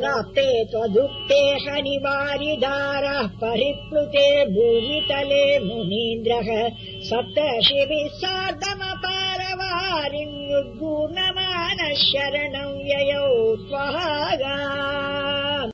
प्राप्ते त्वदुक्ते हनिवारि परिप्लुते भूमितले मुनीन्द्रः। सप्तशिभिः सार्धमपारवारिम् उद्गूर्णमानः शरणम् ययौ त्वः